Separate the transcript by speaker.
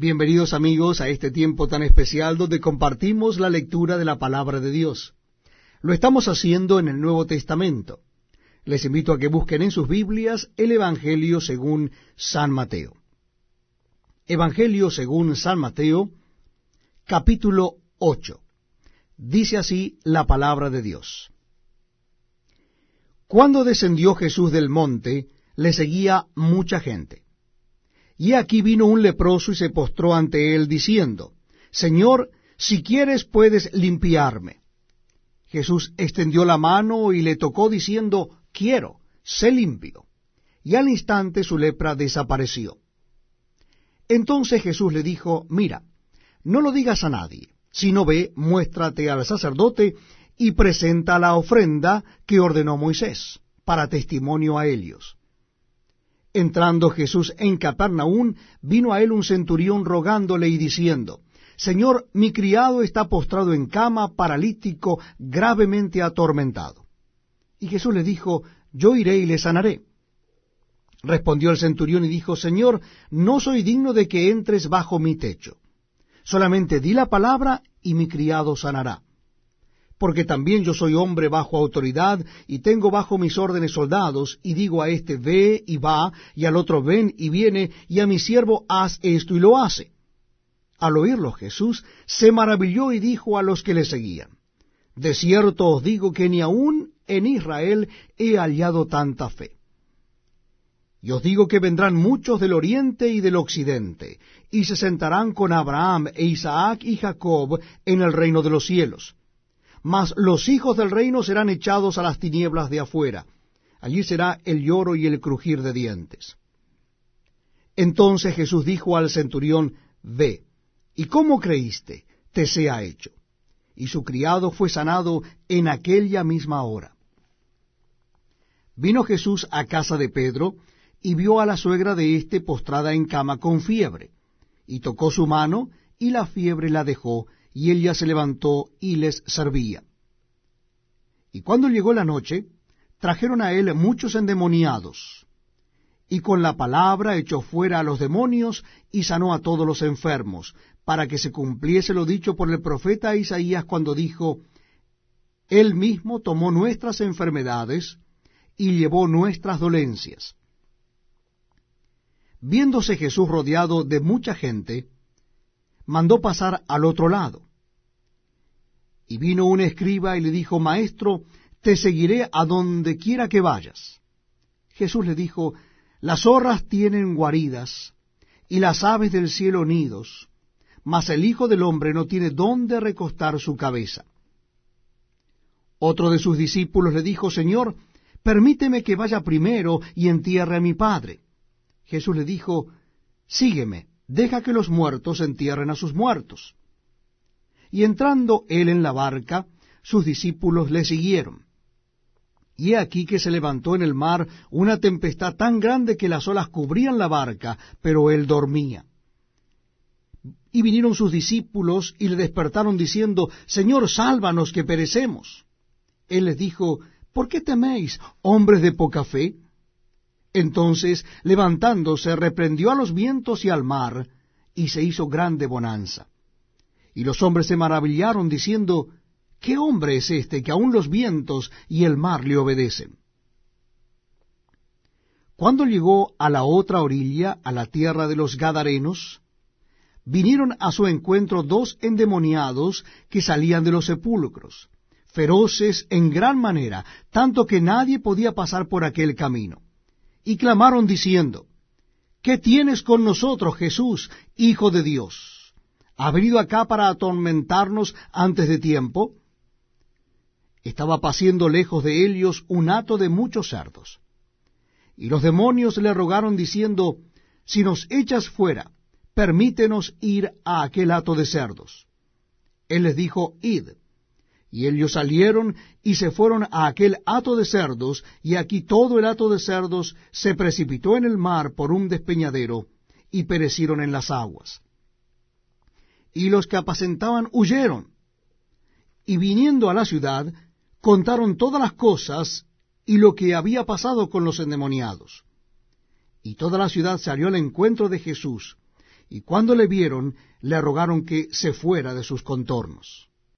Speaker 1: Bienvenidos amigos a este tiempo tan especial donde compartimos la lectura de la palabra de Dios. Lo estamos haciendo en el Nuevo Testamento. Les invito a que busquen en sus Biblias el Evangelio según San Mateo. Evangelio según San Mateo, capítulo 8. Dice así la palabra de Dios. Cuando descendió Jesús del monte, le seguía mucha gente. Y aquí vino un leproso y se postró ante él, diciendo, Señor, si quieres puedes limpiarme. Jesús extendió la mano y le tocó, diciendo, Quiero, sé limpio. Y al instante su lepra desapareció. Entonces Jesús le dijo, Mira, no lo digas a nadie, sino ve, muéstrate al sacerdote y presenta la ofrenda que ordenó Moisés, para testimonio a ellos. Entrando Jesús en Capernaum, vino a él un centurión rogándole y diciendo, Señor, mi criado está postrado en cama, paralítico, gravemente atormentado. Y Jesús le dijo, Yo iré y le sanaré. Respondió el centurión y dijo, Señor, no soy digno de que entres bajo mi techo. Solamente di la palabra y mi criado sanará porque también yo soy hombre bajo autoridad, y tengo bajo mis órdenes soldados, y digo a este ve y va, y al otro ven y viene, y a mi siervo haz esto y lo hace. Al oírlo Jesús se maravilló y dijo a los que le seguían, De cierto os digo que ni aun en Israel he hallado tanta fe. Y os digo que vendrán muchos del oriente y del occidente, y se sentarán con Abraham e Isaac y Jacob en el reino de los cielos mas los hijos del reino serán echados a las tinieblas de afuera. Allí será el lloro y el crujir de dientes. Entonces Jesús dijo al centurión, Ve, ¿y cómo creíste? Te sea hecho. Y su criado fue sanado en aquella misma hora. Vino Jesús a casa de Pedro, y vio a la suegra de éste postrada en cama con fiebre, y tocó su mano, y la fiebre la dejó, y ella se levantó y les servía. Y cuando llegó la noche, trajeron a él muchos endemoniados, y con la palabra echó fuera a los demonios y sanó a todos los enfermos, para que se cumpliese lo dicho por el profeta Isaías cuando dijo, Él mismo tomó nuestras enfermedades y llevó nuestras dolencias. Viéndose Jesús rodeado de mucha gente, mandó pasar al otro lado. Y vino un escriba y le dijo, Maestro, te seguiré a donde quiera que vayas. Jesús le dijo, Las zorras tienen guaridas, y las aves del cielo nidos, mas el Hijo del Hombre no tiene dónde recostar su cabeza. Otro de sus discípulos le dijo, Señor, permíteme que vaya primero y entierre a mi Padre. Jesús le dijo, Sígueme deja que los muertos entierren a sus muertos. Y entrando él en la barca, sus discípulos le siguieron. Y he aquí que se levantó en el mar una tempestad tan grande que las olas cubrían la barca, pero él dormía. Y vinieron sus discípulos y le despertaron diciendo, Señor, sálvanos que perecemos. Él les dijo, ¿por qué teméis, hombres de poca fe? Entonces, levantándose, reprendió a los vientos y al mar, y se hizo grande bonanza. Y los hombres se maravillaron, diciendo, ¿qué hombre es este que aun los vientos y el mar le obedecen? Cuando llegó a la otra orilla, a la tierra de los Gadarenos, vinieron a su encuentro dos endemoniados que salían de los sepulcros, feroces en gran manera, tanto que nadie podía pasar por aquel camino y clamaron diciendo, ¿Qué tienes con nosotros, Jesús, Hijo de Dios? ¿Ha venido acá para atormentarnos antes de tiempo? Estaba paciendo lejos de ellos un hato de muchos cerdos. Y los demonios le rogaron diciendo, Si nos echas fuera, permítenos ir a aquel hato de cerdos. Él les dijo, Id. Y ellos salieron y se fueron a aquel hato de cerdos, y aquí todo el hato de cerdos se precipitó en el mar por un despeñadero, y perecieron en las aguas. Y los que apacentaban huyeron, y viniendo a la ciudad, contaron todas las cosas y lo que había pasado con los endemoniados. Y toda la ciudad salió al encuentro de Jesús, y cuando le vieron, le rogaron que se fuera de sus contornos.